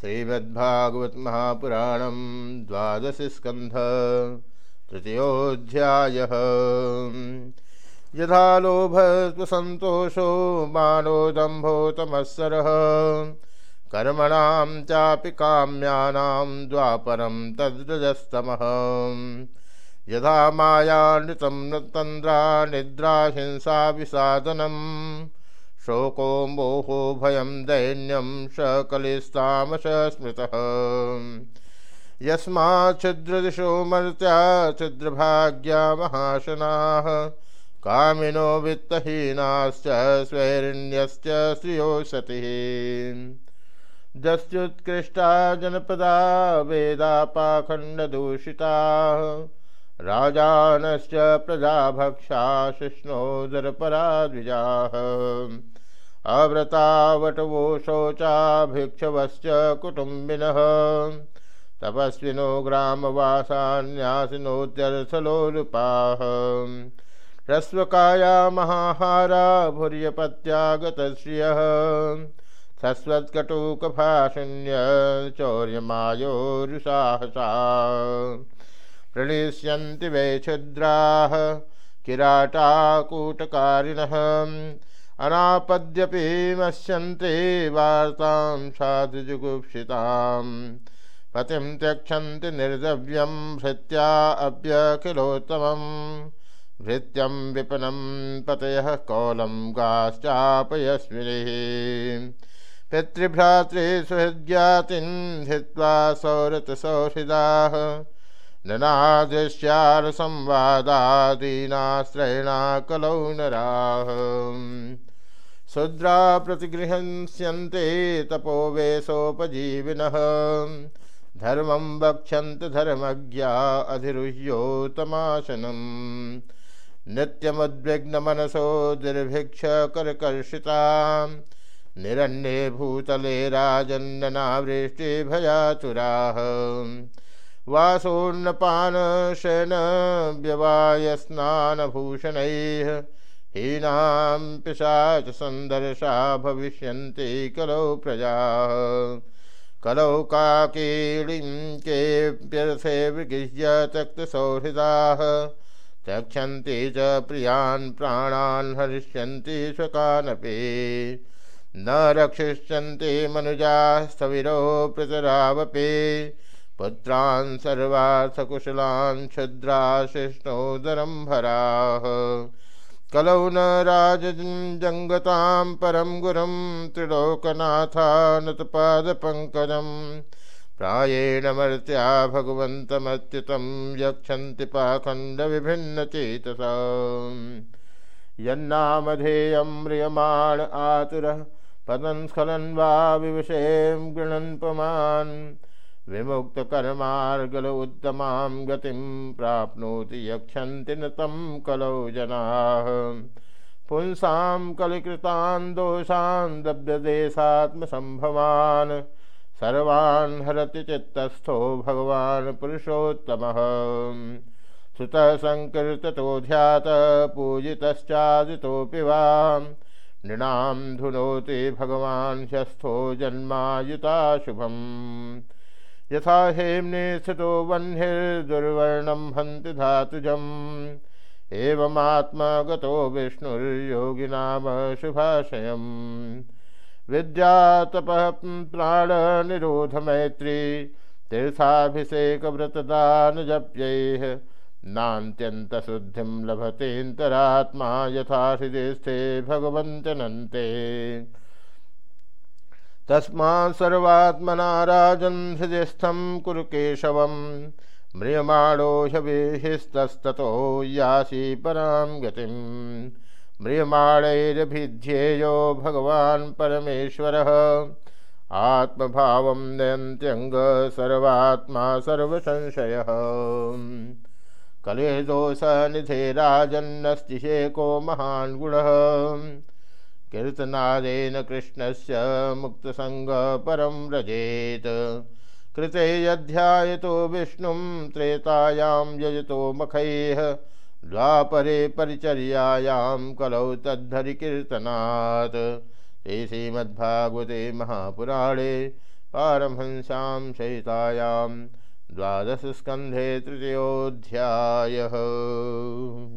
श्रीमद्भागवत महापुराण द्वादश स्कंध तृतीयोध्याय यथा लोभस्वसन्तोषो मानो दम्भो तमस्सरः कर्मणां चापि काम्यानां द्वापरं तद्रजस्तमः। यथा मायानृतं तन्द्रा निद्रा हिंसा विसादनम् शोको मोहो भयं दैन्यं सकलिस्तामस स्मृतः यस्माच्छिद्रदिशो मर्त्या छिद्रभाग्या महाशनाः। कामिनो वित्तहीनाश्च स्वैरिण्यश्च श्रियो सतिः। दस्युत्कृष्टा जनपदा वेदापाखण्डदूषिताः राजानश्च प्रजाभक्षा शिष्णोदरपरा द्विजाः अव्रतावटवो शोचाभिक्षवश्च कुटुम्बिनः। तपस्विनो ग्रामवासान्यासिनोत्यर्थलोलुपाः ह्रस्वकाया महाहारा भूर्यपत्यागतश्रियः। सस्वत्कटुकभाषण्य चौर्यमायोरुसाहसा। प्रणिष्यन्ति वै क्षुद्राः किराटाकूटकारिणः। अनापद्यपि मश्यन्ते वार्तां साधुजुगुप्सिताम्। पतिं त्यक्षन्ति निर्दव्यं भृत्या अभ्यखिलोत्तमं भृत्यं विपनं पतयः कौलं गाश्चापयस्मिनिः पितृभ्रातृसुहृद्यातिं धित्वा सौरतसौहृदाः ननादृश्यारसंवादादीनाश्रयणा कलौ नराः। शूद्रा प्रतिगृह्यन्ते तपो वेशोपजीविनः। धर्मं वक्षन्त धर्मज्ञा अधिरुह्योतमासनम् नित्यमुद्विग्नमनसो दुर्भिक्षकर्कर्षिता निरण्ये भूतले राजन्ननावृष्टिभयातुराः वासोन्नपानशयनव्यवायस्नानभूषणैः हीनां पिशाचसन्दर्शा भविष्यन्ति, कलौ प्रजाः। कलौ काकीलिं केऽप्यर्थे विगृह्य त्यक्तसौहृदाः। त्यक्षन्ति च प्रियान् प्राणान् हरिष्यन्ति स्वकानपि। न रक्षिष्यन्ति मनुजाः स्थविरो पितरावपि पुत्रान् सर्वार्थकुशलान् क्षुद्राशिष्णोदरं कलौ न राजजङ्गतां परं गुरुं त्रिलोकनाथानतपादपङ्कजं प्रायेण मर्त्या भगवन्तमच्युतं यक्षन्ति पाखण्डविभिन्नचेतसा। यन्नामधेयं म्रियमाण आतुरः पतन् स्खलन् वा विवशें गृणन् पुमान्। विमुक्तकर्मार्गल उत्तमां गतिं प्राप्नोति यक्षन्ति न तं कलौ जनाः। पुंसां कलिकृतान् दोषान् दब्धदेशात्मसम्भवान् सर्वान् हरति चित्तस्थो भगवान् पुरुषोत्तमः। सुतः सङ्कीर्ततो ध्यात पूजितश्चादितोऽपि वा। नृणां धुनोति भगवान् ह्यस्थो जन्मायुताशुभम् यथा हेम्ने स्थितो वह्निर्दुर्वर्णं हन्ति धातुजम्। एवमात्मा गतो विष्णुर्योगिनामशुभाशयम् विद्यातपः प्राणनिरोधमैत्री तीर्थाभिषेकव्रतदानजप्यैः नान्त्यन्तशुद्धिं लभतेऽन्तरात्मा यथा हृदयस्थे भगवन्तनन्ते तस्मात् सर्वात्मना राजन् कुरु केशवं म्रियमाणो ह्यभिस्तस्ततो यासि परां गतिं म्रियमाणैरभिध्येयो भगवान् परमेश्वरः। आत्मभावं नयन्त्यङ्ग सर्वात्मा सर्वसंशयः। कलेदोषनिधे राजन्नस्ति शेको महान् गुणः। कीर्तनादेन कृष्णस्य मुक्तसङ्गपरं व्रजेत्। कृते यध्यायतो विष्णुं, त्रेतायां यजतो मखैः। द्वापरे परिचर्यायां कलौ तद्धरिकीर्तनात्। ते श्रीमद्भागवते महापुराणे पारमहंस्यां सहितायां द्वादशस्कन्धे तृतीयोऽध्यायः।